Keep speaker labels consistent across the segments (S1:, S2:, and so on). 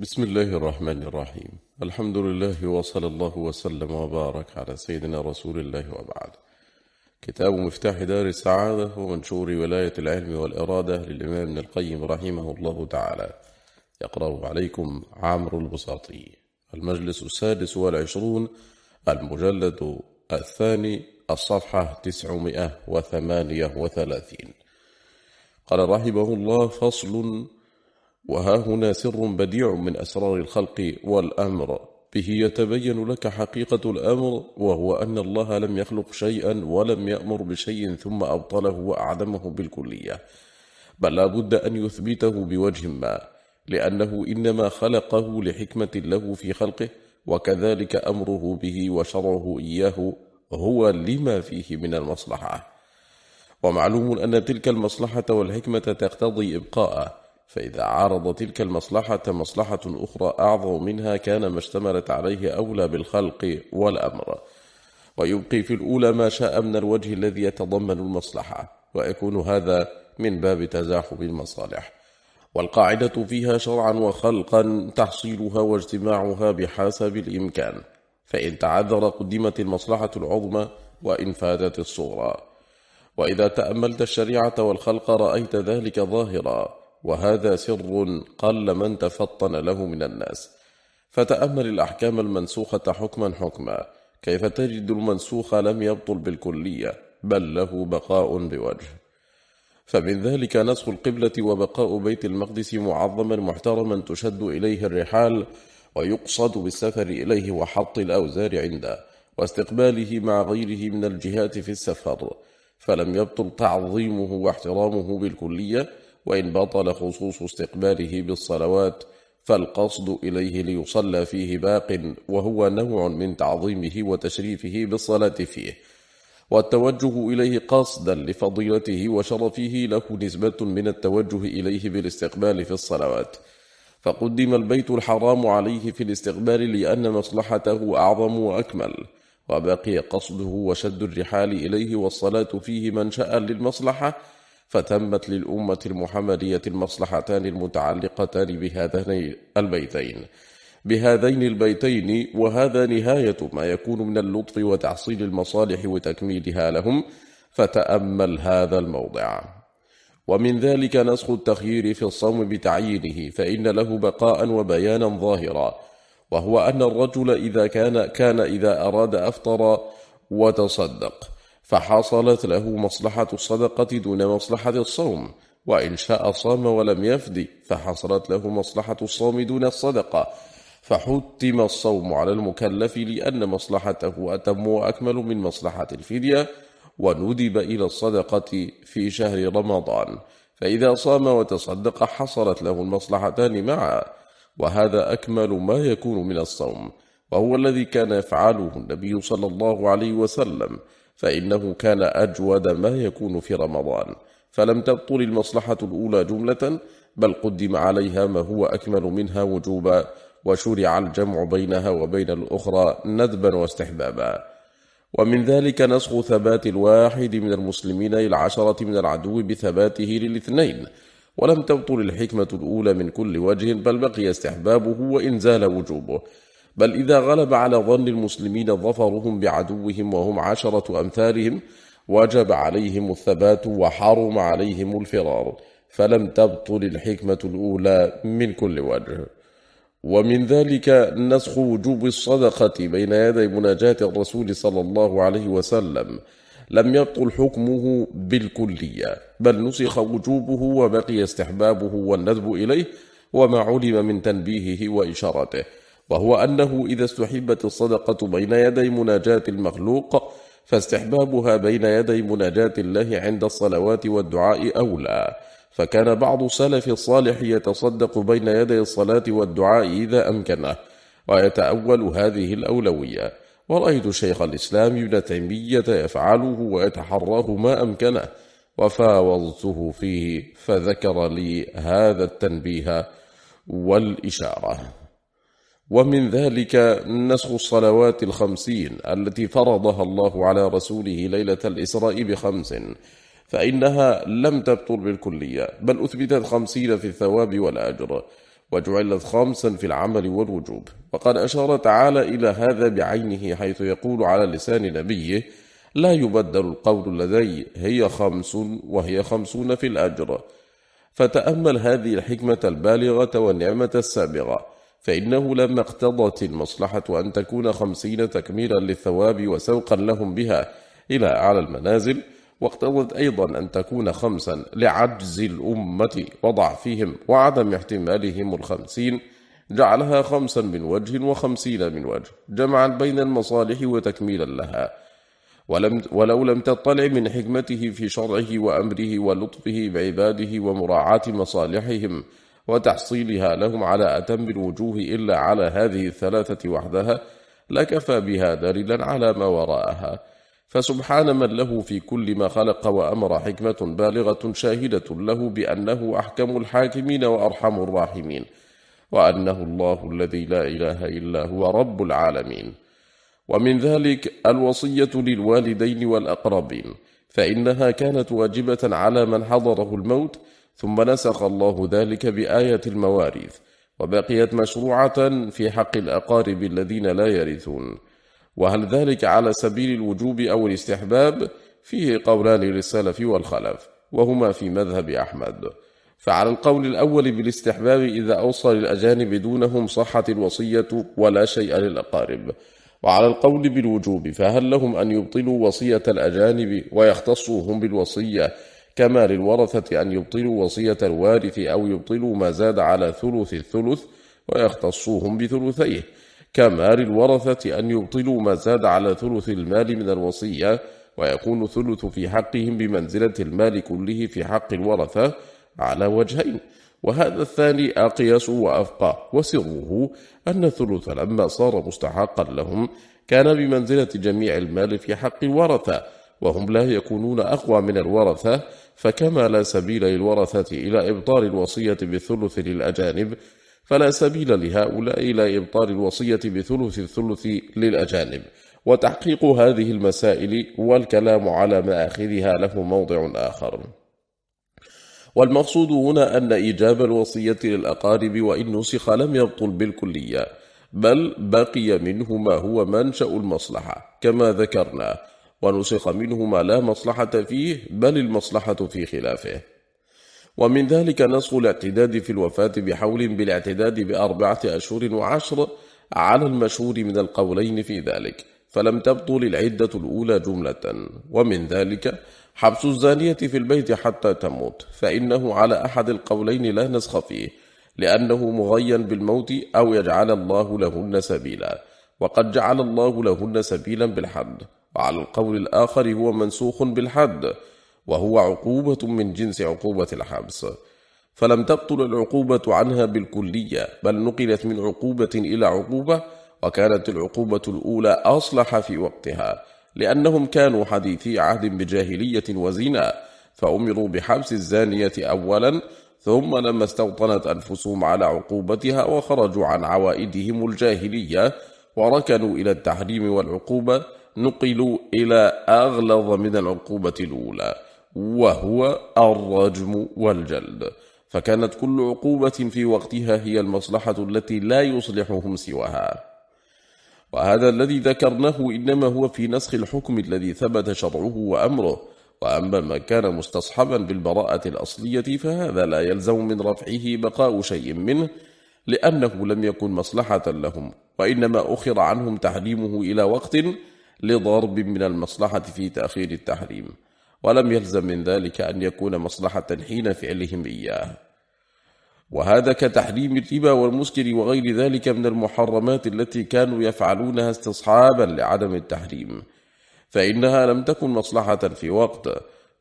S1: بسم الله الرحمن الرحيم الحمد لله وصلى الله وسلم وبارك على سيدنا رسول الله وبعد كتاب مفتاح دار السعادة ومنشور ولاية العلم والإرادة للإمام ابن القيم رحمه الله تعالى يقرأ عليكم عامر البساطي المجلس السادس والعشرون المجلد الثاني الصفحة تسعمائة وثمانية وثلاثين قال رحمه الله فصل وها هنا سر بديع من أسرار الخلق والأمر. به يتبين لك حقيقة الأمر وهو أن الله لم يخلق شيئا ولم يأمر بشيء ثم أبطله وأعدمه بالكلية. بل لا بد أن يثبته بوجه ما لأنه إنما خلقه لحكمة له في خلقه وكذلك أمره به وشرعه إياه هو لما فيه من المصلحة. ومعلوم أن تلك المصلحة والحكمة تقتضي إبقاءه. فإذا عارض تلك المصلحة مصلحة أخرى أعظم منها كان ما اشتملت عليه أولى بالخلق والأمر. ويبقي في الأولى ما شاء من الوجه الذي يتضمن المصلحة ويكون هذا من باب تزاحم المصالح. والقاعدة فيها شرعا وخلقا تحصيلها واجتماعها بحسب الإمكان. فإن تعذر قدمت المصلحة العظمى وإن فاتت الصغرى. وإذا تأملت الشريعة والخلق رأيت ذلك ظاهرا. وهذا سر قل من تفطن له من الناس. فتأمل الأحكام المنسوخة حكما حكما. كيف تجد المنسوخ لم يبطل بالكلية؟ بل له بقاء بوجه. فمن ذلك نسخ القبلة وبقاء بيت المقدس معظما محترما تشد إليه الرحال ويقصد بالسفر إليه وحط الأوزار عنده واستقباله مع غيره من الجهات في السفر. فلم يبطل تعظيمه واحترامه بالكلية وإن بطل خصوص استقباله بالصلوات فالقصد إليه ليصلى فيه باق وهو نوع من تعظيمه وتشريفه بالصلاة فيه. والتوجه إليه قصدا لفضيلته وشرفه له نسبة من التوجه إليه بالاستقبال في الصلوات. فقدم البيت الحرام عليه في الاستقبال لأن مصلحته أعظم وأكمل وبقي قصده وشد الرحال إليه والصلاة فيه منشأ للمصلحة فتمت للأمة المحمدية المصلحتان المتعلقتان بهذين البيتين. بهذين البيتين وهذا نهاية ما يكون من اللطف وتحصيل المصالح وتكميلها لهم فتأمل هذا الموضع. ومن ذلك نسخ التخيير في الصوم بتعيينه فإن له بقاء وبيانا ظاهرا. وهو أن الرجل إذا كان, كان إذا أراد أفطر وتصدق. فحصلت له مصلحة الصدقة دون مصلحة الصوم وإن شاء صام ولم يفدي فحصلت له مصلحة الصوم دون الصدقة. فحتم الصوم على المكلف لأن مصلحته أتم وأكمل من مصلحة الفدية وندب إلى الصدقة في شهر رمضان. فإذا صام وتصدق حصلت له المصلحتان معا وهذا أكمل ما يكون من الصوم وهو الذي كان يفعله النبي صلى الله عليه وسلم. فإنه كان أجود ما يكون في رمضان. فلم تبطل المصلحة الأولى جملة بل قدم عليها ما هو أكمل منها وجوبا وشرع الجمع بينها وبين الأخرى ندبا واستحبابا. ومن ذلك نسخ ثبات الواحد من المسلمين العشرة من العدو بثباته للاثنين. ولم تبطل الحكمة الأولى من كل وجه بل بقي استحبابه وإن زال وجوبه. بل إذا غلب على ظن المسلمين ظفرهم بعدوهم وهم عشرة أمثالهم وجب عليهم الثبات وحرم عليهم الفرار فلم تبطل الحكمة الأولى من كل وجه. ومن ذلك نسخ وجوب الصدقة بين يدي مناجاة الرسول صلى الله عليه وسلم. لم يبطل حكمه بالكلية بل نسخ وجوبه وبقي استحبابه والندب إليه وما علم من تنبيهه وإشارته. وهو أنه إذا استحبت الصدقة بين يدي مناجاة المخلوق فاستحبابها بين يدي مناجاة الله عند الصلوات والدعاء أولى. فكان بعض سلف الصالح يتصدق بين يدي الصلاة والدعاء إذا أمكنه. ويتأول هذه الأولوية. ورأيت شيخ الإسلام ابن تيمية يفعله ويتحراه ما أمكنه. وفاوضته فيه فذكر لي هذا التنبيه والإشارة. ومن ذلك نسخ الصلوات الخمسين التي فرضها الله على رسوله ليلة الإسراء بخمس فإنها لم تبطل بالكلية بل أثبتت خمسين في الثواب والأجر وجعلت خامسا في العمل والوجوب. وقد أشار تعالى إلى هذا بعينه حيث يقول على لسان نبيه لا يبدل القول لدي هي خمس وهي خمسون في الأجر. فتأمل هذه الحكمة البالغة والنعمة السابغة. فإنه لما اقتضت المصلحة أن تكون خمسين تكميلا للثواب وسوقا لهم بها إلى أعلى المنازل واقتضت أيضا أن تكون خمسا لعجز الأمة وضعفهم وعدم احتمالهم الخمسين جعلها خمسا من وجه وخمسين من وجه جمعا بين المصالح وتكميلا لها. ولم ولو لم تطلع من حكمته في شرعه وأمره ولطفه بعباده ومراعاة مصالحهم وتحصيلها لهم على أتم الوجوه إلا على هذه الثلاثة وحدها لكفى بها دليلا على ما وراءها. فسبحان من له في كل ما خلق وأمر حكمة بالغة شاهدة له بأنه أحكم الحاكمين وأرحم الراحمين وأنه الله الذي لا إله إلا هو رب العالمين. ومن ذلك الوصية للوالدين والأقربين فإنها كانت واجبة على من حضره الموت ثم نسخ الله ذلك بآية المواريث وبقيت مشروعة في حق الأقارب الذين لا يرثون. وهل ذلك على سبيل الوجوب أو الاستحباب؟ فيه قولان للسلف والخلف وهما في مذهب أحمد. فعلى القول الأول بالاستحباب إذا أوصى للأجانب دونهم صحة الوصية ولا شيء للأقارب. وعلى القول بالوجوب فهل لهم أن يبطلوا وصية الأجانب ويختصوا هم بالوصية كما للورثة أن يبطلوا وصية الوارث أو يبطلوا ما زاد على ثلث الثلث ويختصوهم بثلثيه. كما للورثة أن يبطلوا ما زاد على ثلث المال من الوصية ويكون ثلث في حقهم بمنزلة المال كله في حق الورثة على وجهين. وهذا الثاني أقيس وأفقى وسره أن الثلث لما صار مستحقا لهم كان بمنزلة جميع المال في حق الورثة. وهم لا يكونون أقوى من الورثة فكما لا سبيل للورثة إلى إبطال الوصية بالثلث للأجانب فلا سبيل لهؤلاء إلى إبطال الوصية بثلث الثلث للأجانب. وتحقيق هذه المسائل والكلام على مآخذها له موضع آخر. والمقصود هنا أن إيجاب الوصية للأقارب وإن نسخ لم يبطل بالكلية بل بقي منه ما هو منشأ المصلحة كما ذكرنا. ونسخ منه ما لا مصلحة فيه بل المصلحة في خلافه. ومن ذلك نسخ الاعتداد في الوفاة بحول بالاعتداد بأربعة أشهر وعشر على المشهور من القولين في ذلك. فلم تبطل العدة الأولى جملة. ومن ذلك حبس الزانية في البيت حتى تموت. فإنه على أحد القولين لا نسخ فيه لأنه مغين بالموت أو يجعل الله لهن سبيلا. وقد جعل الله لهن سبيلا بالحد. وعلى القول الآخر هو منسوخ بالحد وهو عقوبة من جنس عقوبة الحبس. فلم تبطل العقوبة عنها بالكلية بل نقلت من عقوبة إلى عقوبة وكانت العقوبة الأولى أصلح في وقتها لأنهم كانوا حديثي عهد بجاهلية وزنا فأمروا بحبس الزانية أولا ثم لما استوطنت أنفسهم على عقوبتها وخرجوا عن عوائدهم الجاهلية وركنوا إلى التحريم والعقوبة نقلوا إلى أغلظ من العقوبة الأولى وهو الرجم والجلد. فكانت كل عقوبة في وقتها هي المصلحة التي لا يصلحهم سواها. وهذا الذي ذكرناه إنما هو في نسخ الحكم الذي ثبت شرعه وأمره. وأما ما كان مستصحبا بالبراءة الأصلية فهذا لا يلزم من رفعه بقاء شيء منه لأنه لم يكن مصلحة لهم وإنما أخر عنهم تحريمه إلى وقت لضرب من المصلحة في تأخير التحريم ولم يلزم من ذلك أن يكون مصلحة حين فعلهم إياه. وهذا كتحريم الربا والمسكر وغير ذلك من المحرمات التي كانوا يفعلونها استصحابا لعدم التحريم فإنها لم تكن مصلحة في وقت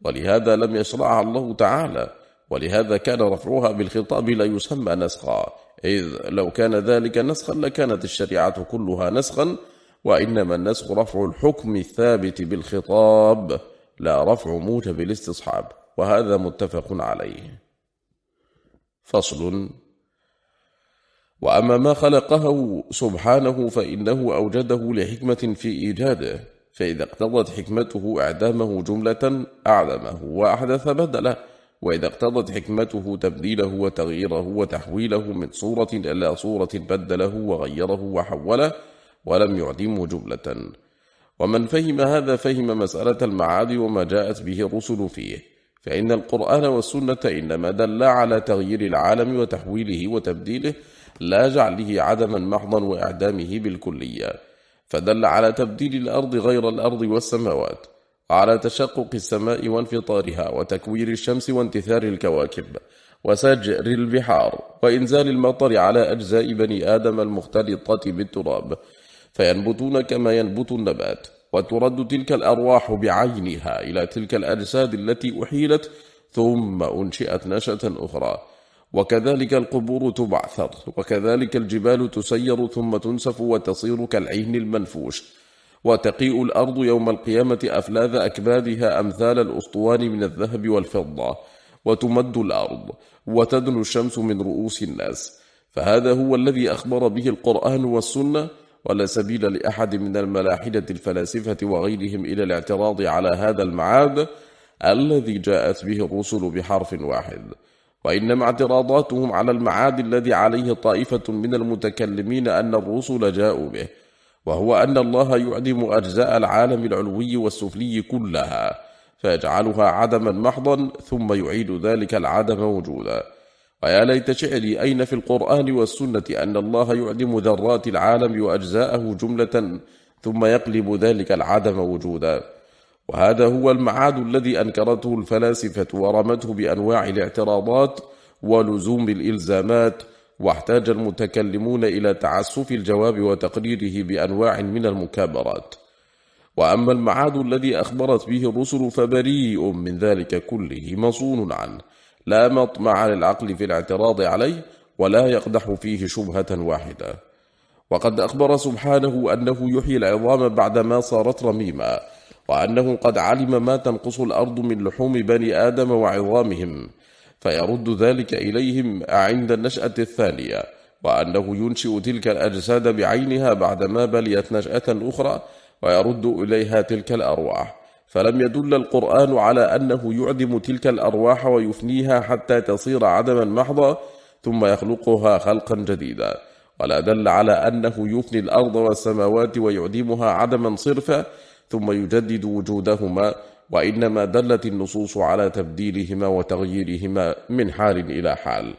S1: ولهذا لم يشرعها الله تعالى ولهذا كان رفعها بالخطاب لا يسمى نسخا إذ لو كان ذلك نسخا لكانت الشريعة كلها نسخا وإنما النسخ رفع الحكم الثابت بالخطاب لا رفع موجب الاستصحاب وهذا متفق عليه. فصل. وأما ما خلقه سبحانه فإنه أوجده لحكمة في إيجاده فإذا اقتضت حكمته إعدامه جملة أعدمه وأحدث بدله وإذا اقتضت حكمته تبديله وتغييره وتحويله من صورة إلى صورة بدله وغيره وحوله ولم يعدمه جملة. ومن فهم هذا فهم مسألة المعاد وما جاءت به الرسل فيه. فإن القرآن والسنة إنما دل على تغيير العالم وتحويله وتبديله لا جعله عدما محضا وإعدامه بالكلية. فدل على تبديل الأرض غير الأرض والسماوات وعلى تشقق السماء وانفطارها وتكوير الشمس وانتثار الكواكب وسجر البحار وإنزال المطر على أجزاء بني آدم المختلطة بالتراب. فينبتون كما ينبت النبات وترد تلك الأرواح بعينها إلى تلك الأجساد التي أحيلت ثم أنشئت نشأة أخرى. وكذلك القبور تبعثر وكذلك الجبال تسير ثم تنسف وتصير كالعين المنفوش. وتقيء الأرض يوم القيامة أفلاذ أكبادها أمثال الأسطوان من الذهب والفضة. وتمد الأرض وتدنو الشمس من رؤوس الناس. فهذا هو الذي أخبر به القرآن والسنة ولا سبيل لأحد من الملاحدة الفلاسفة وغيرهم إلى الاعتراض على هذا المعاد الذي جاءت به الرسل بحرف واحد. وإنما اعتراضاتهم على المعاد الذي عليه طائفة من المتكلمين أن الرسل جاءوا به وهو أن الله يعدم أجزاء العالم العلوي والسفلي كلها فيجعلها عدما محضا ثم يعيد ذلك العدم وجودا. ويا ليت شعري أين في القرآن والسنة أن الله يعدم ذرات العالم وأجزاءه جملة ثم يقلب ذلك العدم وجودا؟ وهذا هو المعاد الذي أنكرته الفلاسفة ورمته بأنواع الاعتراضات ولزوم الإلزامات واحتاج المتكلمون إلى تعسف الجواب وتقريره بأنواع من المكابرات. وأما المعاد الذي أخبرت به الرسل فبريء من ذلك كله مصون عنه. لا مطمع للعقل في الاعتراض عليه ولا يقدح فيه شبهة واحدة. وقد أخبر سبحانه أنه يحيي العظام بعدما صارت رميما وأنه قد علم ما تنقص الأرض من لحوم بني آدم وعظامهم فيرد ذلك إليهم عند النشأة الثانية وأنه ينشئ تلك الأجساد بعينها بعدما بليت نشأة أخرى ويرد إليها تلك الأرواح. فلم يدل القرآن على أنه يعدم تلك الأرواح ويفنيها حتى تصير عدما محضا ثم يخلقها خلقا جديدا. ولا دل على أنه يفني الأرض والسماوات ويعدمها عدما صرفا ثم يجدد وجودهما وإنما دلت النصوص على تبديلهما وتغييرهما من حال إلى حال.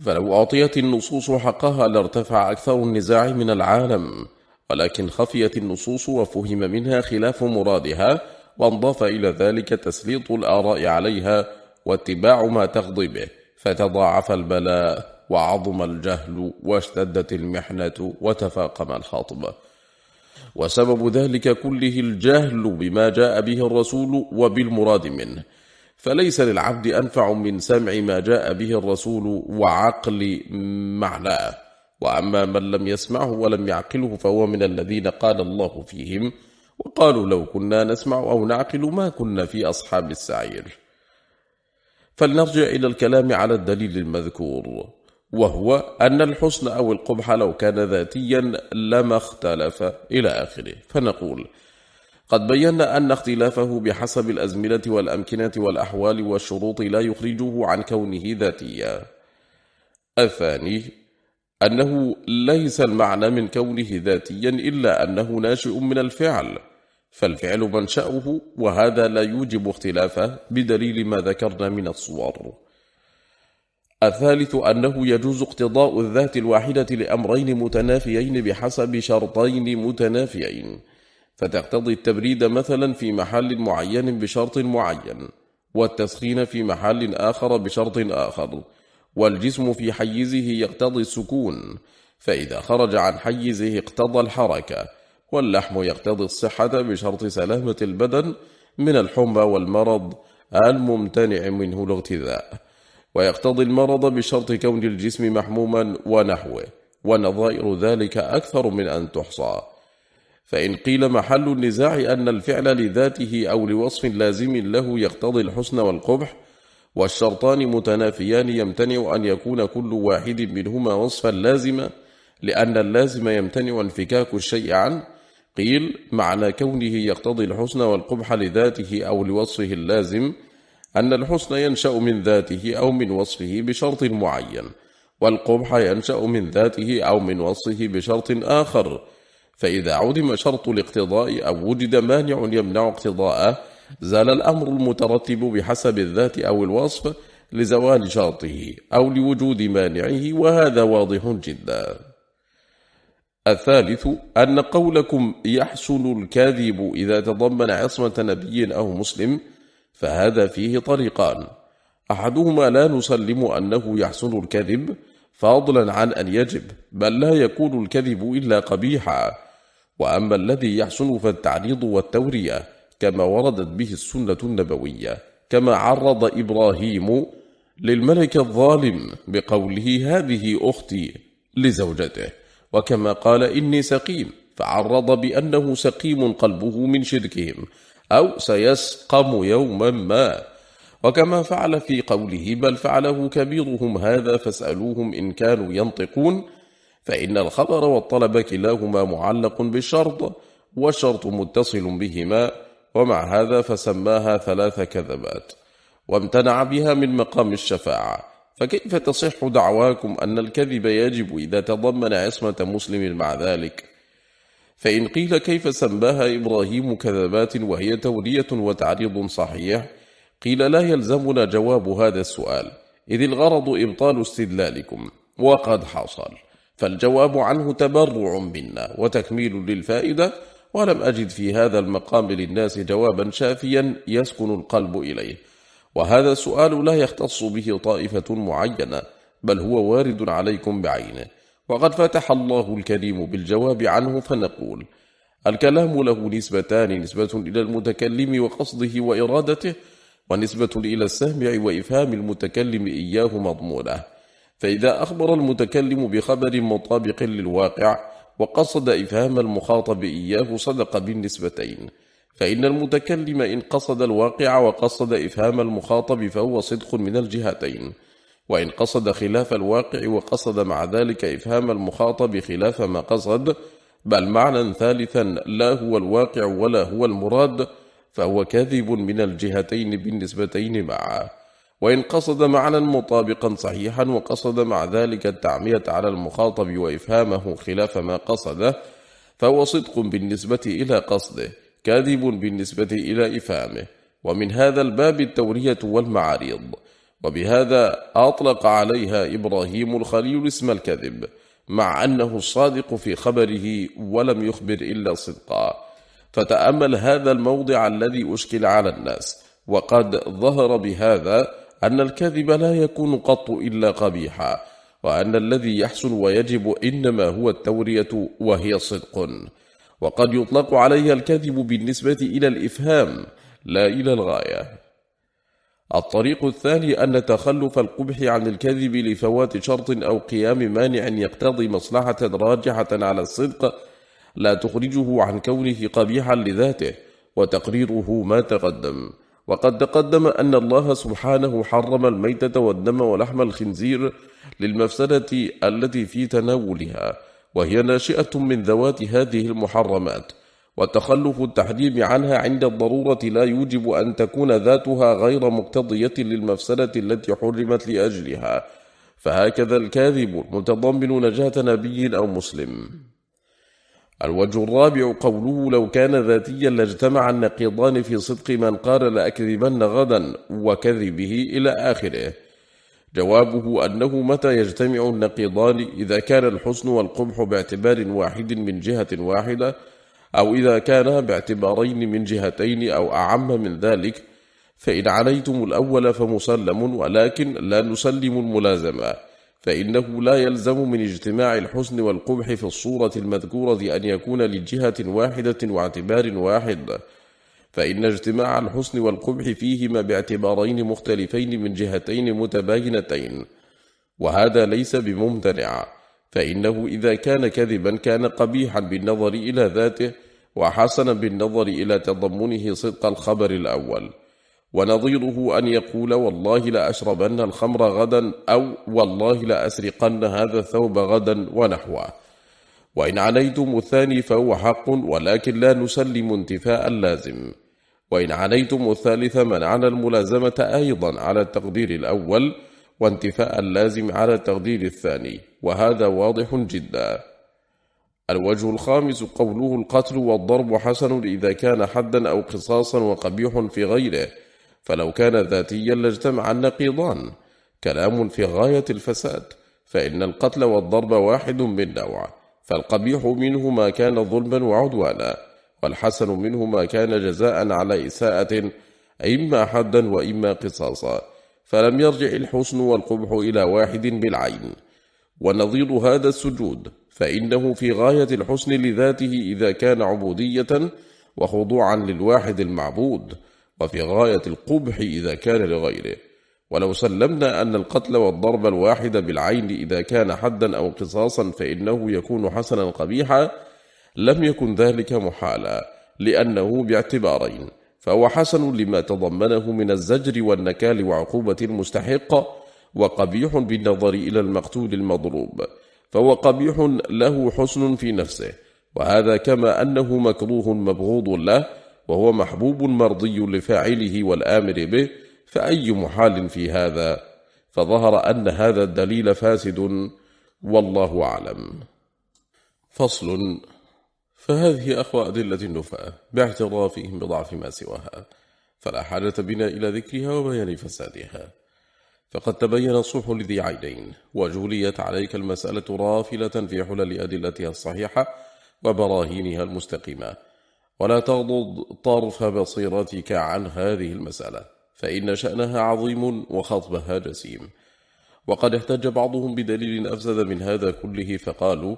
S1: فلو أعطيت النصوص حقها لارتفع أكثر النزاع من العالم ولكن خفيت النصوص وفهم منها خلاف مرادها وانضاف إلى ذلك تسليط الآراء عليها واتباع ما تقضي به فتضاعف البلاء وعظم الجهل واشتدت المحنة وتفاقم الخاطب. وسبب ذلك كله الجهل بما جاء به الرسول وبالمراد منه. فليس للعبد أنفع من سمع ما جاء به الرسول وعقل معناه. وأما من لم يسمعه ولم يعقله فهو من الذين قال الله فيهم وقالوا لو كنا نسمع أو نعقل ما كنا في أصحاب السعير. فلنرجع إلى الكلام على الدليل المذكور وهو أن الحسن أو القبح لو كان ذاتيا لما اختلف إلى آخره. فنقول قد بينا أن اختلافه بحسب الأزمنة والأمكنة والأحوال والشروط لا يخرجه عن كونه ذاتيا. الثاني أنه ليس المعنى من كونه ذاتيا إلا أنه ناشئ من الفعل فالفعل منشأه وهذا لا يوجب اختلافه بدليل ما ذكرنا من الصور. الثالث أنه يجوز اقتضاء الذات الواحدة لأمرين متنافيين بحسب شرطين متنافيين فتقتضي التبريد مثلا في محل معين بشرط معين والتسخين في محل آخر بشرط آخر. والجسم في حيزه يقتضي السكون فإذا خرج عن حيزه اقتضى الحركة واللحم يقتضي الصحة بشرط سلامة البدن من الحمى والمرض الممتنع منه الاغتذاء ويقتضي المرض بشرط كون الجسم محموما ونحوه ونظائر ذلك أكثر من أن تحصى. فإن قيل محل النزاع أن الفعل لذاته أو لوصف لازم له يقتضي الحسن والقبح والشرطان متنافيان يمتنع أن يكون كل واحد منهما وصفا لازما لأن اللازم يمتنع انفكاك الشيء عنه قيل معنى كونه يقتضي الحسن والقبح لذاته أو لوصفه اللازم أن الحسن ينشأ من ذاته أو من وصفه بشرط معين والقبح ينشأ من ذاته أو من وصفه بشرط آخر فإذا عدم شرط الاقتضاء أو وجد مانع يمنع اقتضاءه زال الأمر المترتب بحسب الذات أو الوصف لزوال شرطه أو لوجود مانعه وهذا واضح جدا. الثالث أن قولكم يحسن الكاذب إذا تضمن عصمة نبي أو مسلم فهذا فيه طريقان. أحدهما لا نسلم أنه يحسن الكذب فضلا عن أن يجب بل لا يكون الكذب إلا قبيحا. وأما الذي يحسن فالتعريض والتورية كما وردت به السنة النبوية كما عرض إبراهيم للملك الظالم بقوله هذه أختي لزوجته. وكما قال إني سقيم فعرض بأنه سقيم قلبه من شركهم أو سيسقم يوما ما. وكما فعل في قوله بل فعله كبيرهم هذا فاسألوهم إن كانوا ينطقون فإن الخبر والطلب كلاهما معلق بالشرط والشرط متصل بهما. ومع هذا فسماها ثلاث كذبات وامتنع بها من مقام الشفاعة. فكيف تصح دعواكم أن الكذب يجب إذا تضمن عصمة مسلم مع ذلك؟ فإن قيل كيف سماها إبراهيم كذبات وهي تولية وتعريض صحيح قيل لا يلزمنا جواب هذا السؤال إذ الغرض إبطال استدلالكم وقد حصل. فالجواب عنه تبرع منا وتكميل للفائدة ولم أجد في هذا المقام للناس جوابا شافيا يسكن القلب إليه. وهذا السؤال لا يختص به طائفة معينة بل هو وارد عليكم بعينه. وقد فتح الله الكريم بالجواب عنه فنقول الكلام له نسبتان نسبة إلى المتكلم وقصده وإرادته ونسبة إلى السامع وإفهام المتكلم إياه مضمونة. فإذا أخبر المتكلم بخبر مطابق للواقع وقصد إفهام المخاطب إياه صدق بالنسبتين فإن المتكلم إن قصد الواقع وقصد إفهام المخاطب فهو صدق من الجهتين وإن قصد خلاف الواقع وقصد مع ذلك إفهام المخاطب خلاف ما قصد بل معنى ثالثا لا هو الواقع ولا هو المراد فهو كاذب من الجهتين بالنسبتين معا. وإن قصد معنى مطابقا صحيحا وقصد مع ذلك التعمية على المخاطب وإفهامه خلاف ما قصده فهو صدق بالنسبة إلى قصده كاذب بالنسبة إلى إفهامه. ومن هذا الباب التورية والمعاريض. وبهذا أطلق عليها إبراهيم الخليل اسم الكذب مع أنه الصادق في خبره ولم يخبر إلا صدقا. فتأمل هذا الموضع الذي أشكل على الناس وقد ظهر بهذا أن الكذب لا يكون قط إلا قبيحا وأن الذي يحسن ويجب إنما هو التورية وهي صدق. وقد يطلق عليها الكذب بالنسبة إلى الإفهام لا إلى الغاية. الطريق الثاني أن تخلف القبح عن الكذب لفوات شرط أو قيام مانع يقتضي مصلحة راجحة على الصدق لا تخرجه عن كونه قبيحا لذاته وتقريره ما تقدم. وقد تقدم أن الله سبحانه حرم الميتة والدم ولحم الخنزير للمفسدة التي في تناولها وهي ناشئة من ذوات هذه المحرمات وتخلف التحريم عنها عند الضرورة لا يوجب أن تكون ذاتها غير مقتضية للمفسدة التي حرمت لأجلها فهكذا الكاذب متضمن نجاة نبي أو مسلم. الوجه الرابع قوله لو كان ذاتيا لاجتمع النقيضان في صدق من قال لأكذبن غدا وكذبه إلى آخره. جوابه أنه متى يجتمع النقيضان؟ إذا كان الحسن والقبح باعتبار واحد من جهة واحدة أو إذا كانا باعتبارين من جهتين أو أعم من ذلك فإن عليتم الأول فمسلم ولكن لا نسلم الملازمة. فإنه لا يلزم من اجتماع الحسن والقبح في الصورة المذكورة أن يكون لجهة واحدة واعتبار واحد. فإن اجتماع الحسن والقبح فيهما باعتبارين مختلفين من جهتين متباينتين وهذا ليس بممتنع. فإنه إذا كان كذبا كان قبيحا بالنظر إلى ذاته وحسنا بالنظر إلى تضمنه صدق الخبر الأول. ونظيره أن يقول والله لأشربن الخمر غدا أو والله لأسرقن هذا الثوب غدا ونحوه. وإن عليتم الثاني فهو حق ولكن لا نسلم انتفاء اللازم وإن عنيتم الثالث منعنا الملازمة أيضا على التقدير الأول وانتفاء اللازم على التقدير الثاني وهذا واضح جدا. الوجه الخامس قوله القتل والضرب حسن إذا كان حدا أو قصاصا وقبيح في غيره. فلو كان ذاتيا لاجتمع النقيضان كلام في غاية الفساد فإن القتل والضرب واحد من نوع فالقبيح منه ما كان ظلما وعدوانا والحسن منه ما كان جزاء على إساءة إما حدا وإما قصاصا. فلم يرجع الحسن والقبح إلى واحد بالعين. ونظير هذا السجود فإنه في غاية الحسن لذاته إذا كان عبودية وخضوعا للواحد المعبود. وفي غاية القبح إذا كان لغيره. ولو سلمنا أن القتل والضرب الواحد بالعين إذا كان حدا أو قصاصا فإنه يكون حسنا قبيحا لم يكن ذلك محالا لأنه باعتبارين. فهو حسن لما تضمنه من الزجر والنكال وعقوبة المستحق وقبيح بالنظر إلى المقتول المضروب. فهو قبيح له حسن في نفسه وهذا كما أنه مكروه مبغوض له وهو محبوب مرضي لفاعله والآمر به فأي محال في هذا؟ فظهر أن هذا الدليل فاسد والله أعلم. فصل. فهذه أخوى أدلة النفاة باعترافهم بضعف ما سواها فلا حاجة بنا إلى ذكرها وبيان فسادها. فقد تبين الصح لذي عينين وجوليت عليك المسألة رافلة في حلل أدلتها الصحيحة وبراهينها المستقيمة. ولا تغضض طرف بصيرتك عن هذه المسألة فإن شأنها عظيم وخطبها جسيم. وقد احتج بعضهم بدليل أفسد من هذا كله فقالوا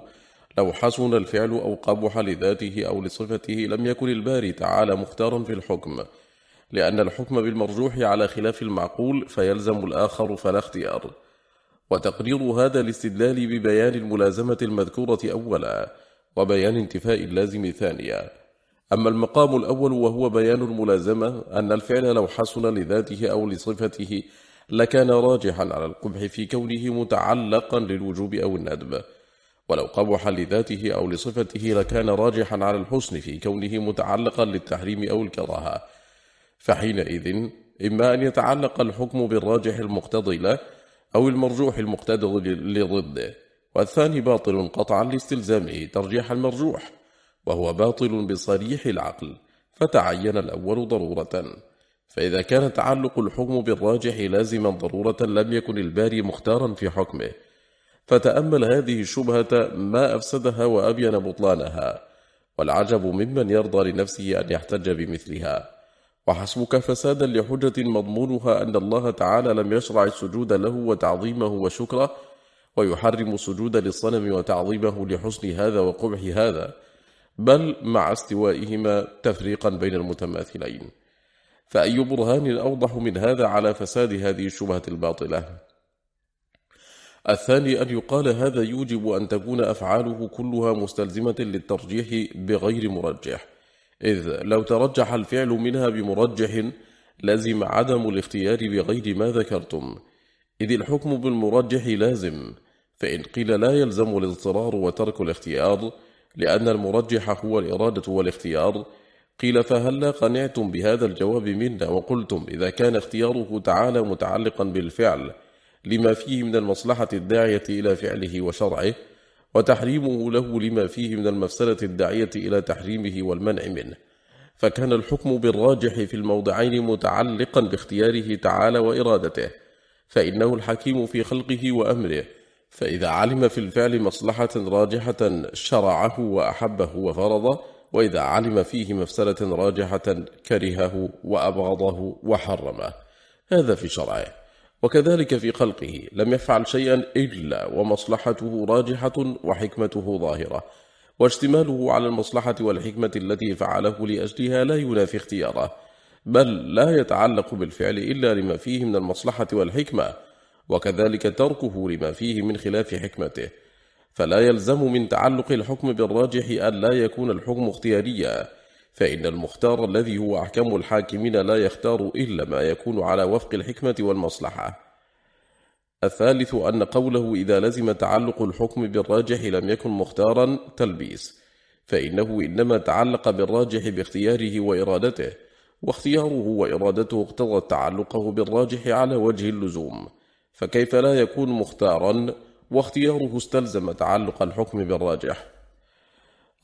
S1: لو حسن الفعل أو قبح لذاته أو لصفته لم يكن الباري تعالى مختارا في الحكم لأن الحكم بالمرجوح على خلاف المعقول فيلزم الآخر فلا اختيار. وتقرير هذا الاستدلال ببيان الملازمة المذكورة أولا وبيان انتفاء اللازم ثانيا. أما المقام الأول وهو بيان الملازمة أن الفعل لو حسن لذاته أو لصفته لكان راجحا على القبح في كونه متعلقا للوجوب أو الندب. ولو قبح لذاته أو لصفته لكان راجحا على الحسن في كونه متعلقا للتحريم أو الكراهة. فحينئذ إما أن يتعلق الحكم بالراجح المقتضي له أو المرجوح المقتضي لضده. والثاني باطل قطعا لاستلزامه ترجيح المرجوح. وهو باطل بصريح العقل فتعين الأول ضرورة. فإذا كان تعلق الحكم بالراجح لازما ضرورة لم يكن الباري مختارا في حكمه. فتأمل هذه الشبهة ما أفسدها وأبين بطلانها. والعجب ممن يرضى لنفسه أن يحتج بمثلها. وحسبك فسادا لحجة مضمونها أن الله تعالى لم يشرع السجود له وتعظيمه وشكره ويحرم السجود للصنم وتعظيمه لحسن هذا وقبح هذا. بل مع استوائهما تفريقا بين المتماثلين. فأي برهان أوضح من هذا على فساد هذه الشبهة الباطلة. الثاني أن يقال هذا يوجب أن تكون أفعاله كلها مستلزمة للترجيح بغير مرجح إذ لو ترجح الفعل منها بمرجح لازم عدم الاختيار بغير ما ذكرتم. إذ الحكم بالمرجح لازم فإن قيل لا يلزم الاضطرار وترك الاختيار لأن المرجح هو الإرادة والاختيار. قيل فهل لا قنعتم بهذا الجواب منا؟ وقلتم إذا كان اختياره تعالى متعلقا بالفعل لما فيه من المصلحة الداعية إلى فعله وشرعه وتحريمه له لما فيه من المفسدة الداعية إلى تحريمه والمنع منه. فكان الحكم بالراجح في الموضعين متعلقا باختياره تعالى وإرادته فإنه الحكيم في خلقه وأمره. فإذا علم في الفعل مصلحة راجحة شرعه وأحبه وفرضه وإذا علم فيه مفسدة راجحة كرهه وأبغضه وحرمه. هذا في شرعه. وكذلك في خلقه. لم يفعل شيئا إلا ومصلحته راجحة وحكمته ظاهرة. واشتماله على المصلحة والحكمة التي فعله لأجلها لا ينافي اختياره. بل لا يتعلق بالفعل إلا لما فيه من المصلحة والحكمة. وكذلك تركه لما فيه من خلاف حكمته. فلا يلزم من تعلق الحكم بالراجح أن لا يكون الحكم اختياريا فإن المختار الذي هو أحكم الحاكمين لا يختار إلا ما يكون على وفق الحكمة والمصلحة. الثالث أن قوله إذا لزم تعلق الحكم بالراجح لم يكن مختارا تلبيس فإنه إنما تعلق بالراجح باختياره وإرادته واختياره وإرادته اقتضى تعلقه بالراجح على وجه اللزوم. فكيف لا يكون مختارا واختياره استلزم تعلق الحكم بالراجح؟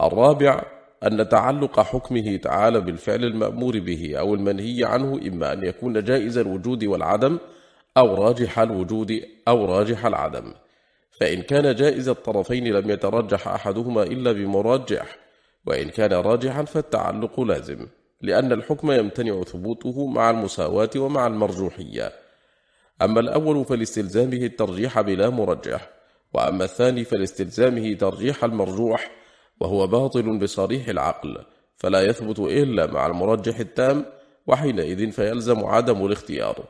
S1: الرابع أن تعلق حكمه تعالى بالفعل المأمور به أو المنهي عنه إما أن يكون جائز الوجود والعدم أو راجح الوجود أو راجح العدم. فإن كان جائز الطرفين لم يترجح أحدهما إلا بمرجح وإن كان راجحا فالتعلق لازم لأن الحكم يمتنع ثبوته مع المساواة ومع المرجوحية. أما الأول فلاستلزامه الترجيح بلا مرجح وأما الثاني فلاستلزامه ترجيح المرجوح وهو باطل بصريح العقل فلا يثبت إلا مع المرجح التام وحينئذ فيلزم عدم الاختيار.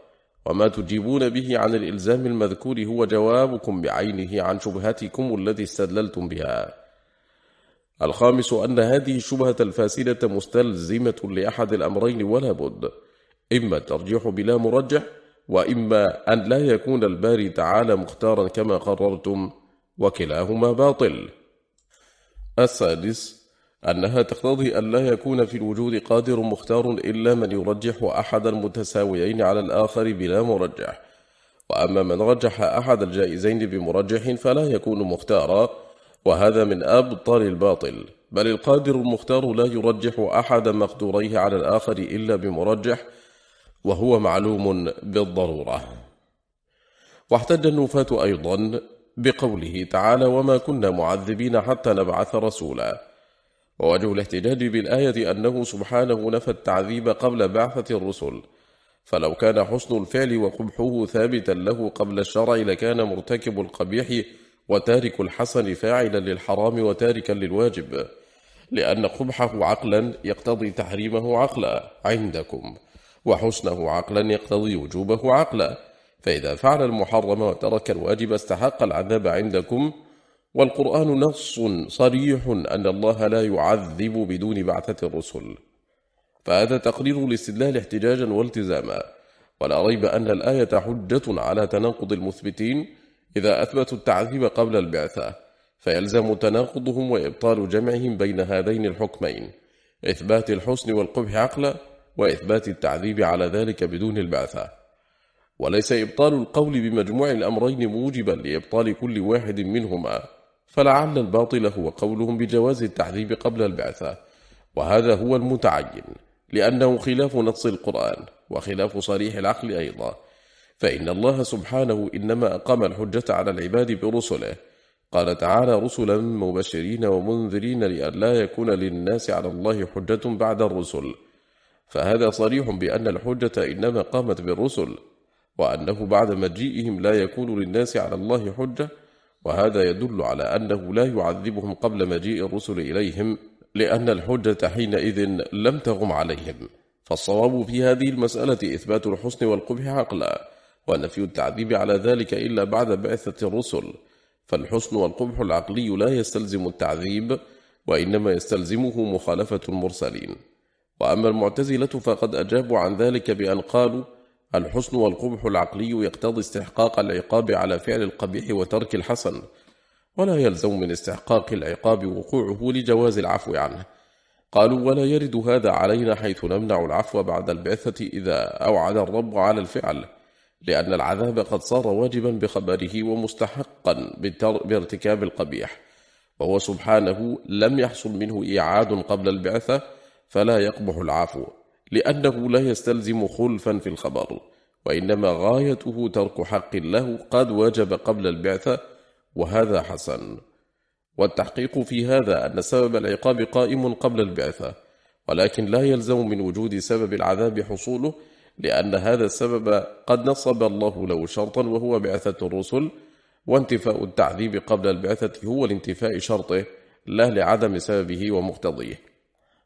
S1: وما تجيبون به عن الإلزام المذكور هو جوابكم بعينه عن شبهتكم التي استدللتم بها. الخامس أن هذه الشبهة الفاسدة مستلزمة لأحد الأمرين ولا بد إما الترجيح بلا مرجح وإما أن لا يكون الباري تعالى مختارا كما قررتم وكلاهما باطل. السادس أنها تقتضي أن لا يكون في الوجود قادر مختار إلا من يرجح أحد المتساويين على الآخر بلا مرجح. وأما من رجح أحد الجائزين بمرجح فلا يكون مختارا وهذا من أبطال الباطل. بل القادر المختار لا يرجح أحد مقدوريه على الآخر إلا بمرجح وهو معلوم بالضرورة. واحتج النفاة أيضا بقوله تعالى وما كنا معذبين حتى نبعث رسولا ووجه الاحتجاج بالآية أنه سبحانه نفى التعذيب قبل بعثة الرسل. فلو كان حسن الفعل وقبحه ثابتا له قبل الشرع لكان مرتكب القبيح وتارك الحسن فاعلا للحرام وتاركا للواجب لأن قبحه عقلا يقتضي تحريمه عقلا عندكم. وحسنه عقلا يقتضي وجوبه عقلا. فإذا فعل المحرم وترك الواجب استحق العذاب عندكم والقرآن نص صريح أن الله لا يعذب بدون بعثة الرسل. فهذا تقرير الاستدلال احتجاجا والتزاما. ولا ريب أن الآية حجة على تناقض المثبتين إذا أثبتوا التعذيب قبل البعثة. فيلزم تناقضهم وإبطال جمعهم بين هذين الحكمين إثبات الحسن والقبح عقلا وإثبات التعذيب على ذلك بدون البعثة. وليس إبطال القول بمجموع الأمرين موجبا لإبطال كل واحد منهما. فلعل الباطل هو قولهم بجواز التعذيب قبل البعثة. وهذا هو المتعين لأنه خلاف نص القرآن وخلاف صريح العقل أيضا. فإن الله سبحانه إنما أقام الحجة على العباد برسله. قال تعالى رسلا مبشرين ومنذرين لئلا يكون للناس على الله حجة بعد الرسل. فهذا صريح بأن الحجة إنما قامت بالرسل وأنه بعد مجيئهم لا يكون للناس على الله حجة وهذا يدل على أنه لا يعذبهم قبل مجيء الرسل إليهم لأن الحجة حينئذ لم تغم عليهم. فالصواب في هذه المسألة إثبات الحسن والقبح عقلا ونفي التعذيب على ذلك إلا بعد بعثة الرسل. فالحسن والقبح العقلي لا يستلزم التعذيب وإنما يستلزمه مخالفة المرسلين. وأما المعتزلة فقد أجابوا عن ذلك بأن قالوا الحسن والقبح العقلي يقتضي استحقاق العقاب على فعل القبيح وترك الحسن ولا يلزم من استحقاق العقاب وقوعه لجواز العفو عنه. قالوا ولا يرد هذا علينا حيث نمنع العفو بعد البعثة إذا أوعد الرب على الفعل لأن العذاب قد صار واجبا بخبره ومستحقا بارتكاب القبيح. وهو سبحانه لم يحصل منه إيعاد قبل البعثة فلا يقبح العفو لأنه لا يستلزم خلفا في الخبر وإنما غايته ترك حق له قد وجب قبل البعثة وهذا حسن. والتحقيق في هذا أن سبب العقاب قائم قبل البعثة ولكن لا يلزم من وجود سبب العذاب حصوله لأن هذا السبب قد نصب الله له شرطا وهو بعثة الرسل وانتفاء التعذيب قبل البعثة هو لانتفاء شرطه لا لعدم سببه ومقتضيه.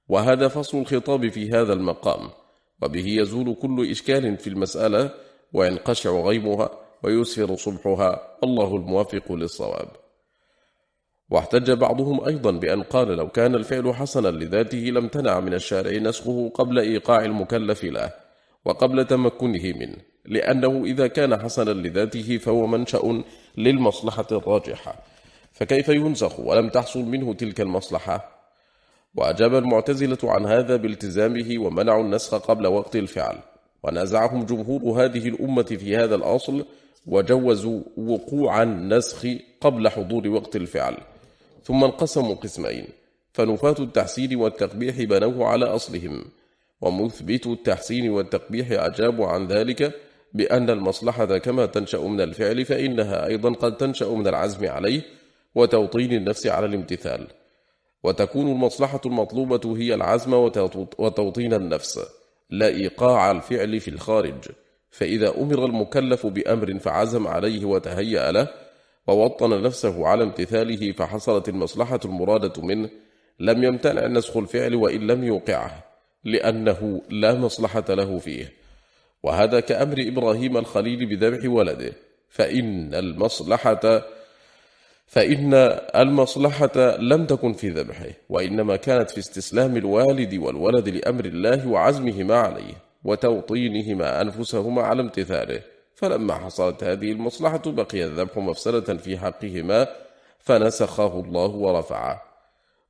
S1: وهذا فصل الخطاب في هذا المقام. وبه يزول كل إشكال في المسألة وينقشع غيمها ويسهر صبحها. الله الموافق للصواب. واحتج بعضهم أيضا بأن قال لو كان الفعل حسنا لذاته لم تنع من الشارع نسخه قبل إيقاع المكلف له وقبل تمكنه منه. لأنه إذا كان حسنا لذاته فهو منشأ للمصلحة الراجحة. فكيف ينسخ؟ ولم تحصل منه تلك المصلحة. وأجاب المعتزلة عن هذا بالتزامه ومنعوا النسخ قبل وقت الفعل. ونازعهم جمهور هذه الأمة في هذا الأصل وجوزوا وقوع النسخ قبل حضور وقت الفعل. ثم انقسموا قسمين فنفاة التحسين والتقبيح بنوه على أصلهم ومثبت التحسين والتقبيح أجابوا عن ذلك بأن المصلحة كما تنشأ من الفعل فإنها أيضا قد تنشأ من العزم عليه وتوطين النفس على الامتثال. وتكون المصلحة المطلوبة هي العزم وتوطين النفس لا إيقاع الفعل في الخارج. فإذا أمر المكلف بأمر فعزم عليه وتهيأ له ووطن نفسه على امتثاله فحصلت المصلحة المرادة منه لم يمتنع نسخ الفعل وإن لم يوقعه لأنه لا مصلحة له فيه. وهذا كأمر إبراهيم الخليل بذبح ولده فإن المصلحة فإن المصلحة لم تكن في ذبحه وإنما كانت في استسلام الوالد والولد لأمر الله وعزمهما عليه وتوطينهما أنفسهما على امتثاله. فلما حصلت هذه المصلحة بقي الذبح مفسدة في حقهما فنسخه الله ورفعه.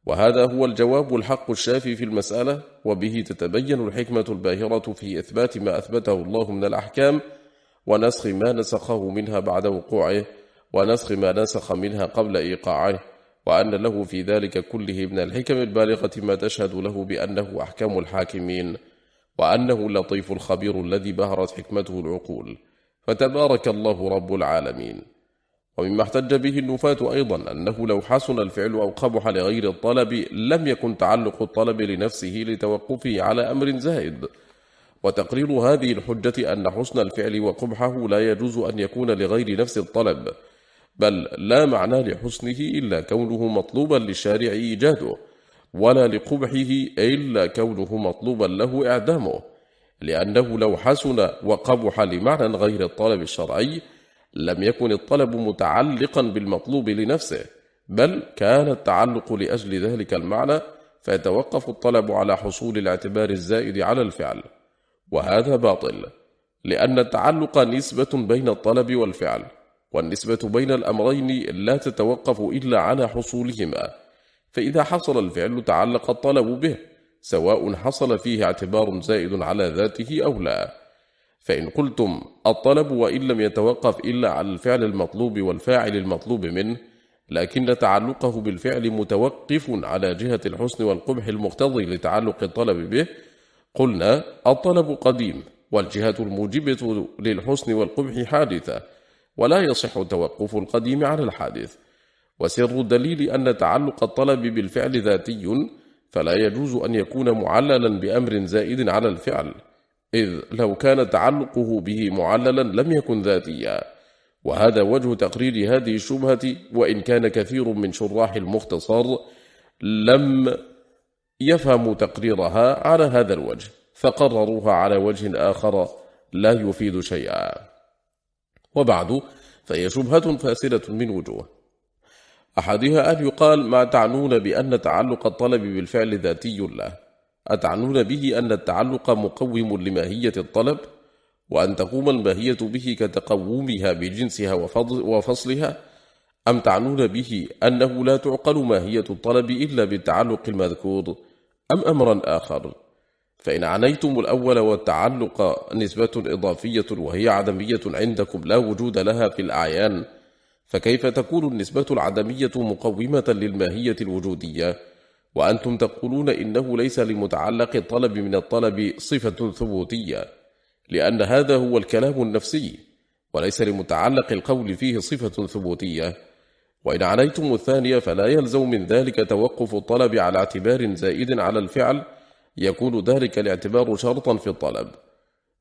S1: وهذا هو الجواب الحق الشافي في المسألة وبه تتبين الحكمة الباهرة في إثبات ما أثبته الله من الأحكام ونسخ ما نسخه منها بعد وقوعه ونسخ ما نسخ منها قبل إيقاعه وأن له في ذلك كله من الحكم البالغة ما تشهد له بأنه أحكام الحاكمين وأنه اللطيف الخبير الذي بهرت حكمته العقول. فتبارك الله رب العالمين. ومما احتج به النفاة أيضا أنه لو حسن الفعل أو قبح لغير الطلب لم يكن تعلق الطلب لنفسه لتوقفه على أمر زائد. وتقرير هذه الحجة أن حسن الفعل وقبحه لا يجوز أن يكون لغير نفس الطلب. بل لا معنى لحسنه إلا كونه مطلوبا للشارع إيجاده ولا لقبحه إلا كونه مطلوبا له إعدامه لأنه لو حسن وقبح لمعنى غير الطلب الشرعي لم يكن الطلب متعلقا بالمطلوب لنفسه بل كان التعلق لأجل ذلك المعنى فيتوقف الطلب على حصول الاعتبار الزائد على الفعل وهذا باطل لأن التعلق نسبة بين الطلب والفعل. والنسبة بين الأمرين لا تتوقف إلا على حصولهما فإذا حصل الفعل تعلق الطلب به سواء حصل فيه اعتبار زائد على ذاته أو لا. فإن قلتم الطلب وإن لم يتوقف إلا على الفعل المطلوب والفاعل المطلوب منه لكن تعلقه بالفعل متوقف على جهة الحسن والقبح المقتضي لتعلق الطلب به قلنا الطلب قديم والجهة الموجبة للحسن والقبح حادثة ولا يصح توقف القديم على الحادث. وسر الدليل أن تعلق الطلب بالفعل ذاتي فلا يجوز أن يكون معللا بأمر زائد على الفعل إذ لو كان تعلقه به معللا لم يكن ذاتيا. وهذا وجه تقرير هذه الشبهة وإن كان كثير من شراح المختصر لم يفهموا تقريرها على هذا الوجه فقرروها على وجه آخر لا يفيد شيئا. وبعد فهي شبهة فاسدة من وجوه. أحدها أن يقال ما تعنون بأن تعلق الطلب بالفعل ذاتي له. أتعنون به أن التعلق مقوم لماهية الطلب؟ وأن تقوم الماهية به كتقومها بجنسها وفصلها؟ أم تعنون به أنه لا تعقل ماهية الطلب إلا بالتعلق المذكور؟ أم أمرا آخر؟ فإن عنيتم الأول والتعلق نسبة إضافية وهي عدمية عندكم لا وجود لها في الأعيان فكيف تكون النسبة العدمية مقومة للماهية الوجودية؟ وأنتم تقولون إنه ليس لمتعلق الطلب من الطلب صفة ثبوتية لأن هذا هو الكلام النفسي وليس لمتعلق القول فيه صفة ثبوتية. وإن عنيتم الثانية فلا يلزم من ذلك توقف الطلب على اعتبار زائد على الفعل يكون ذلك الاعتبار شرطا في الطلب.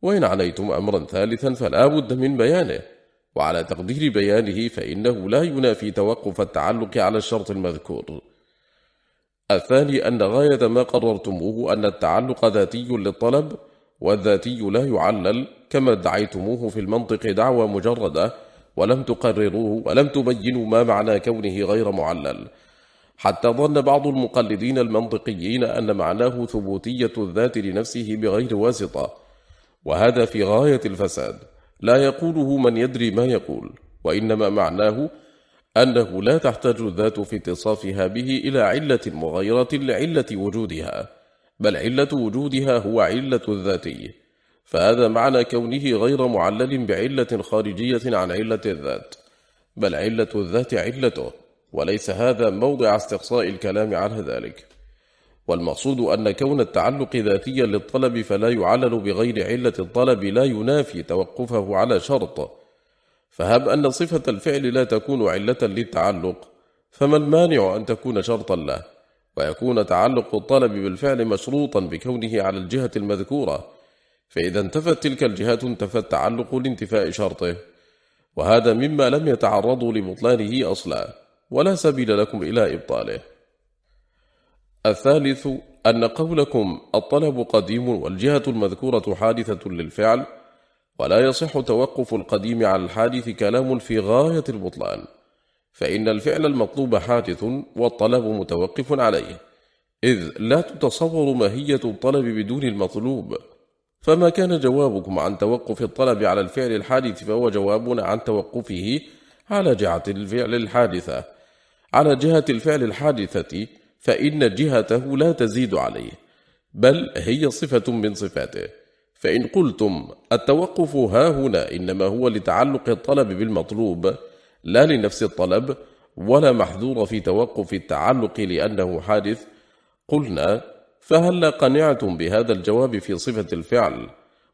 S1: وإن عنيتم أمرا ثالثا فلا بد من بيانه. وعلى تقدير بيانه فإنه لا ينافي توقف التعلق على الشرط المذكور. الثاني أن غاية ما قررتموه أن التعلق ذاتي للطلب والذاتي لا يعلل كما ادعيتموه في المنطق دعوى مجردة ولم تقرروه ولم تبينوا ما معنى كونه غير معلل. حتى ظن بعض المقلدين المنطقيين أن معناه ثبوتية الذات لنفسه بغير واسطة وهذا في غاية الفساد. لا يقوله من يدري ما يقول وإنما معناه أنه لا تحتاج الذات في اتصافها به إلى علة مغيرة لعلة وجودها بل علة وجودها هو علة الذاتي فهذا معنى كونه غير معلل بعلة خارجية عن علة الذات بل علة الذات علته. وليس هذا موضع استقصاء الكلام على ذلك. والمقصود أن كون التعلق ذاتيا للطلب فلا يعلل بغير علة الطلب لا ينافي توقفه على شرط. فهب أن صفة الفعل لا تكون علة للتعلق فما المانع أن تكون شرطا له؟ ويكون تعلق الطلب بالفعل مشروطا بكونه على الجهة المذكورة. فإذا انتفت تلك الجهات انتفى التعلق لانتفاء شرطه. وهذا مما لم يتعرضوا لبطلانه أصلا. ولا سبيل لكم إلى إبطاله. الثالث أن قولكم الطلب قديم والجهة المذكورة حادثة للفعل ولا يصح توقف القديم على الحادث كلام في غاية البطلان فإن الفعل المطلوب حادث والطلب متوقف عليه إذ لا تتصور ماهية الطلب بدون المطلوب. فما كان جوابكم عن توقف الطلب على الفعل الحادث فهو جواب عن توقفه على جهة الفعل الحادثة. على جهة الفعل الحادثة فإن جهته لا تزيد عليه بل هي صفة من صفاته. فإن قلتم التوقف ها هنا إنما هو لتعلق الطلب بالمطلوب لا لنفس الطلب ولا محذور في توقف التعلق لأنه حادث قلنا فهل قنعتم بهذا الجواب في صفة الفعل؟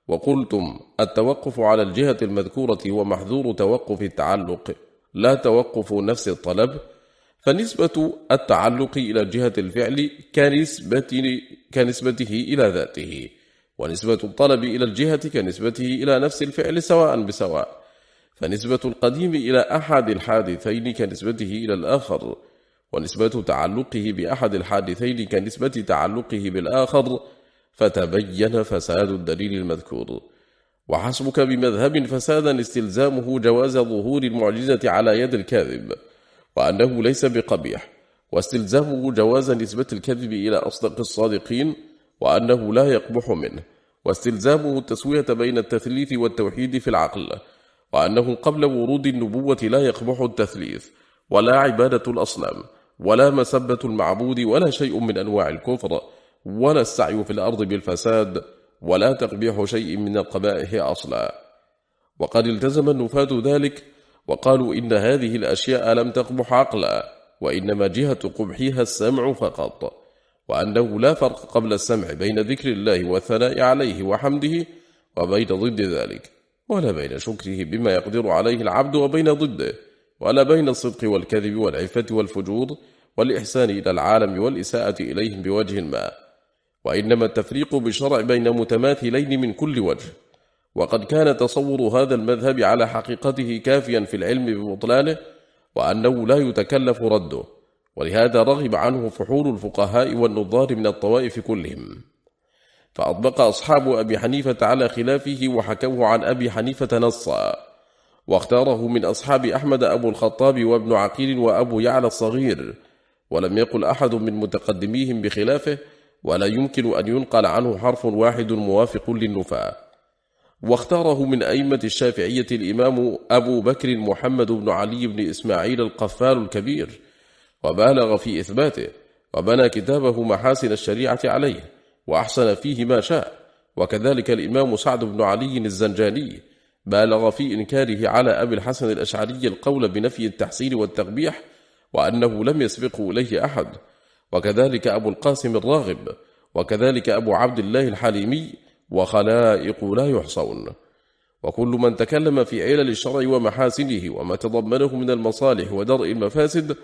S1: وقلتم التوقف على الجهة المذكورة هو محذور توقف التعلق لا توقف نفس الطلب فنسبة التعلق إلى جهة الفعل كنسبة كنسبته إلى ذاته ونسبة الطلب إلى الجهة كنسبته إلى نفس الفعل سواء بسواء فنسبة القديم إلى أحد الحادثين كنسبته إلى الآخر ونسبة تعلقه بأحد الحادثين كنسبة تعلقه بالآخر فتبين فساد الدليل المذكور. وحسبك بمذهب فسادا استلزامه جواز ظهور المعجزة على يد الكاذب. وأنه ليس بقبيح واستلزامه جواز نسبة الكذب إلى أصدق الصادقين وأنه لا يقبح منه واستلزامه التسوية بين التثليث والتوحيد في العقل وأنه قبل ورود النبوة لا يقبح التثليث ولا عبادة الأصنام ولا مسبة المعبود ولا شيء من أنواع الكفر ولا السعي في الأرض بالفساد ولا تقبيح شيء من القبائح أصلا. وقد التزم النفاة ذلك وقالوا إن هذه الأشياء لم تقبح عقلا وإنما جهة قبحها السمع فقط وأنه لا فرق قبل السمع بين ذكر الله والثناء عليه وحمده وبين ضد ذلك ولا بين شكره بما يقدر عليه العبد وبين ضده ولا بين الصدق والكذب والعفة والفجور والإحسان إلى العالم والإساءة إليهم بوجه ما وإنما التفريق بالشرع بين متماثلين من كل وجه وقد كان تصور هذا المذهب على حقيقته كافيا في العلم ببطلانه وأنه لا يتكلف رده ولهذا رغب عنه فحول الفقهاء والنظار من الطوائف كلهم. فأطبق أصحاب أبي حنيفة على خلافه وحكوه عن أبي حنيفة نصا واختاره من أصحاب أحمد أبو الخطاب وابن عقيل وأبو يعلى الصغير ولم يقل أحد من متقدميهم بخلافه ولا يمكن أن ينقل عنه حرف واحد موافق للنفاة. واختاره من أئمة الشافعية الإمام أبو بكر محمد بن علي بن إسماعيل القفال الكبير وبالغ في إثباته وبنى كتابه محاسن الشريعة عليه وأحسن فيه ما شاء وكذلك الإمام سعد بن علي الزنجاني بالغ في إنكاره على أبي الحسن الأشعري القول بنفي التحسين والتقبيح وأنه لم يسبقه إليه أحد وكذلك أبو القاسم الراغب وكذلك أبو عبد الله الحليمي وخلائق لا يحصون. وكل من تكلم في علل الشرع ومحاسنه وما تضمنه من المصالح ودرء المفاسد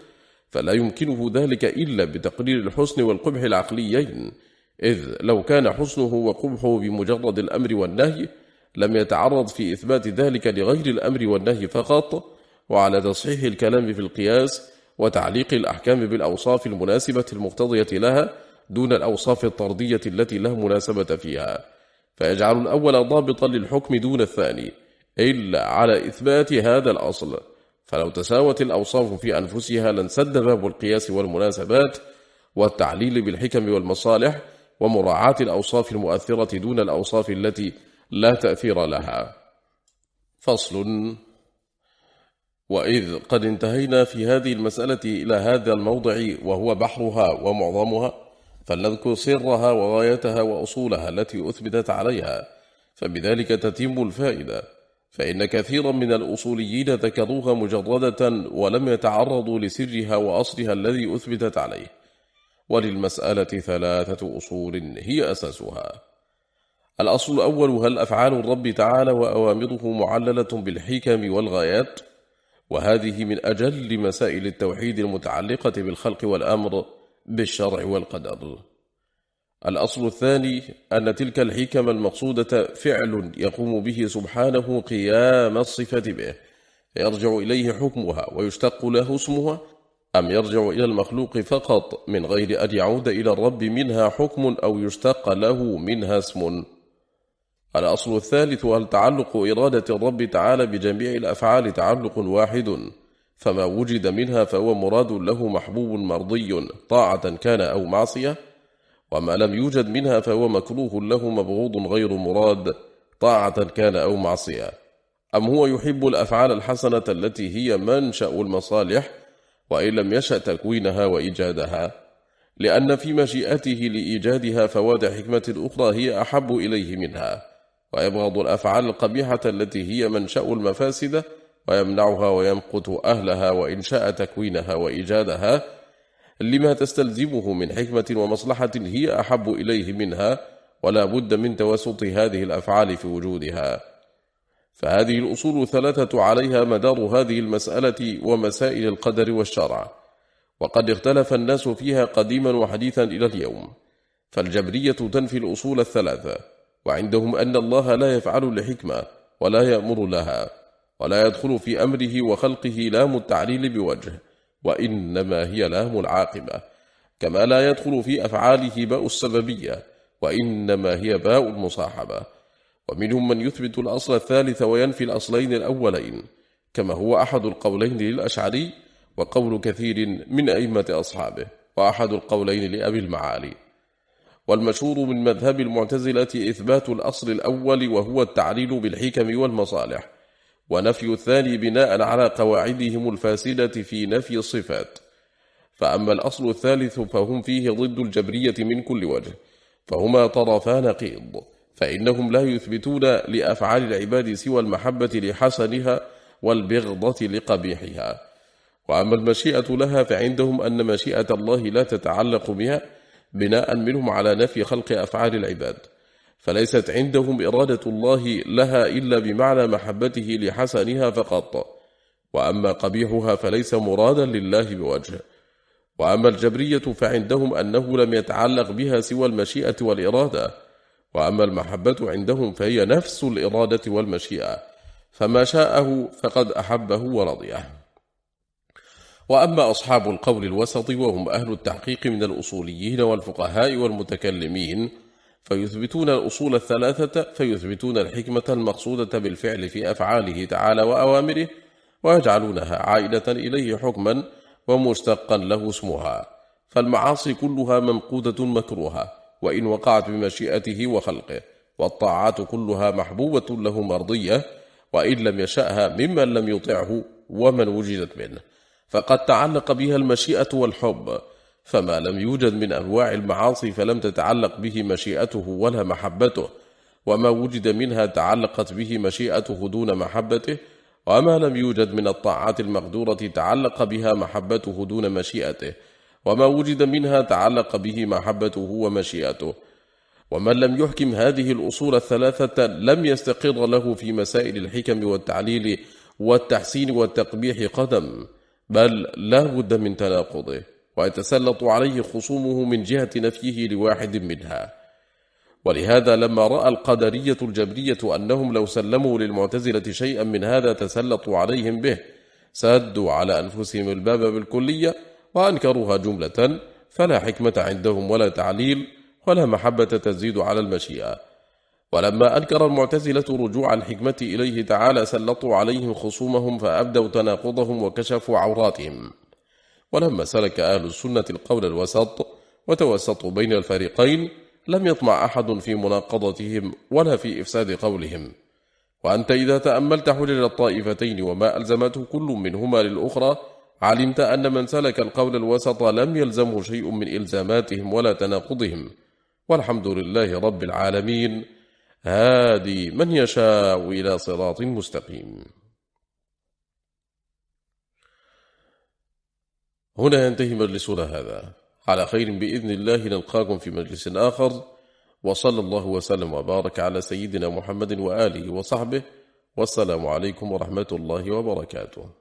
S1: فلا يمكنه ذلك إلا بتقرير الحسن والقبح العقليين إذ لو كان حسنه وقبحه بمجرد الأمر والنهي لم يتعرض في إثبات ذلك لغير الأمر والنهي فقط. وعلى تصحيح الكلام في القياس وتعليق الأحكام بالأوصاف المناسبة المقتضية لها دون الأوصاف الطردية التي لا مناسبة فيها. فيجعل الأول ضابطا للحكم دون الثاني إلا على إثبات هذا الأصل. فلو تساوت الأوصاف في أنفسها لانسد باب القياس والمناسبات والتعليل بالحكم والمصالح ومراعاة الأوصاف المؤثرة دون الأوصاف التي لا تأثير لها. فصل. وإذ قد انتهينا في هذه المسألة إلى هذا الموضع وهو بحرها ومعظمها فلنذكر سرها وغايتها وأصولها التي أثبتت عليها فبذلك تتم الفائدة. فإن كثيرا من الأصوليين ذكروها مجردة ولم يتعرضوا لسرها وأصلها الذي أثبتت عليه. وللمسألة ثلاثة أصول هي أساسها. الأصل الأول هل أفعال الرب تعالى وأوامره معللة بالحكم والغايات؟ وهذه من أجل مسائل التوحيد المتعلقة بالخلق والأمر. بالشرع والقدر. الأصل الثاني أن تلك الحكم المقصودة فعل يقوم به سبحانه قيام الصفة به. فيرجع إليه حكمها ويشتق له اسمها؟ أم يرجع إلى المخلوق فقط من غير أن يعود إلى الرب منها حكم أو يشتق له منها اسم؟ الأصل الثالث هل تعلق إرادة الرب تعالى بجميع الأفعال تعلق واحد. فما وجد منها فهو مراد له محبوب مرضي طاعة كان أو معصية وما لم يوجد منها فهو مكروه له مبغوض غير مراد طاعة كان أو معصية. أم هو يحب الأفعال الحسنة التي هي منشأ المصالح وإن لم يشأ تكوينها وإيجادها؟ لأن في مشيئته لإيجادها فواد حكمة أخرى هي أحب إليه منها ويبغض الأفعال القبيحة التي هي منشأ المفاسد ويمنعها ويمقت أهلها وإن شاء تكوينها وإيجادها لما تستلزمه من حكمة ومصلحة هي أحب إليه منها ولا بد من توسط هذه الأفعال في وجودها. فهذه الأصول ثلاثة عليها مدار هذه المسألة ومسائل القدر والشرع وقد اختلف الناس فيها قديما وحديثا إلى اليوم. فالجبرية تنفي الأصول الثلاثة وعندهم أن الله لا يفعل لحكمة ولا يأمر لها. ولا يدخل في أمره وخلقه لام التعليل بوجه وإنما هي لام العاقبة كما لا يدخل في أفعاله باء السببية وإنما هي باء المصاحبة. ومنهم من يثبت الأصل الثالث وينفي الأصلين الأولين كما هو أحد القولين للأشعري وقول كثير من أئمة أصحابه وأحد القولين لأبي المعالي. والمشهور من مذهب المعتزلة إثبات الأصل الأول وهو التعليل بالحكم والمصالح ونفي الثاني بناء على قواعدهم الفاسدة في نفي الصفات. فأما الأصل الثالث فهم فيه ضد الجبرية من كل وجه فهما طرفان قيض فإنهم لا يثبتون لأفعال العباد سوى المحبة لحسنها والبغضة لقبيحها. وأما المشيئة لها فعندهم أن مشيئة الله لا تتعلق بها بناء منهم على نفي خلق أفعال العباد. فليست عندهم إرادة الله لها إلا بمعنى محبته لحسنها فقط. وأما قبيحها فليس مرادا لله بوجه. وأما الجبرية فعندهم أنه لم يتعلق بها سوى المشيئة والإرادة. وأما المحبة عندهم فهي نفس الإرادة والمشيئة. فما شاءه فقد أحبه ورضيه. وأما أصحاب القول الوسط وهم أهل التحقيق من الأصوليين والفقهاء والمتكلمين فيثبتون الأصول الثلاثة فيثبتون الحكمة المقصودة بالفعل في أفعاله تعالى وأوامره ويجعلونها عائدة إليه حكما ومشتقا له اسمها. فالمعاصي كلها ممقودة مكروهة وإن وقعت بمشيئته وخلقه والطاعات كلها محبوبة له مرضية وإن لم يشأها ممن لم يطعه ومن وجدت منه. فقد تعلق بها المشيئة والحب فما لم يوجد من أنواع المعاصي فلم تتعلق به مشيئته ولا محبته وما وجد منها تعلقت به مشيئته دون محبته وما لم يوجد من الطاعات المقدورة تعلق بها محبته دون مشيئته وما وجد منها تعلق به محبته ومشيئته. ومن لم يحكم هذه الأصول الثلاثة لم يستقر له في مسائل الحكم والتعليل والتحسين والتقبيح قدم بل لا بد من تناقضه. ويتسلط عليه خصومه من جهة نفيه لواحد منها. ولهذا لما رأى القدرية الجبرية أنهم لو سلموا للمعتزلة شيئا من هذا تسلطوا عليهم به سادوا على أنفسهم الباب بالكلية وأنكروها جملة فلا حكمة عندهم ولا تعليل ولا محبة تزيد على المشيئة. ولما أنكر المعتزلة رجوع الحكمة إليه تعالى سلطوا عليهم خصومهم فأبدوا تناقضهم وكشفوا عوراتهم. ولما سلك أهل السنة القول الوسط وتوسطوا بين الفريقين لم يطمع أحد في مناقضتهم ولا في إفساد قولهم. وأنت إذا تأملت حلل الطائفتين وما ألزمته كل منهما للأخرى علمت أن من سلك القول الوسط لم يلزمه شيء من إلزاماتهم ولا تناقضهم. والحمد لله رب العالمين. هادي من يشاء إلى صراط مستقيم. هنا ينتهي مجلسنا هذا. على خير بإذن الله نلقاكم في مجلس آخر. وصلى الله وسلم وبارك على سيدنا محمد وآله وصحبه. والسلام عليكم ورحمة الله وبركاته.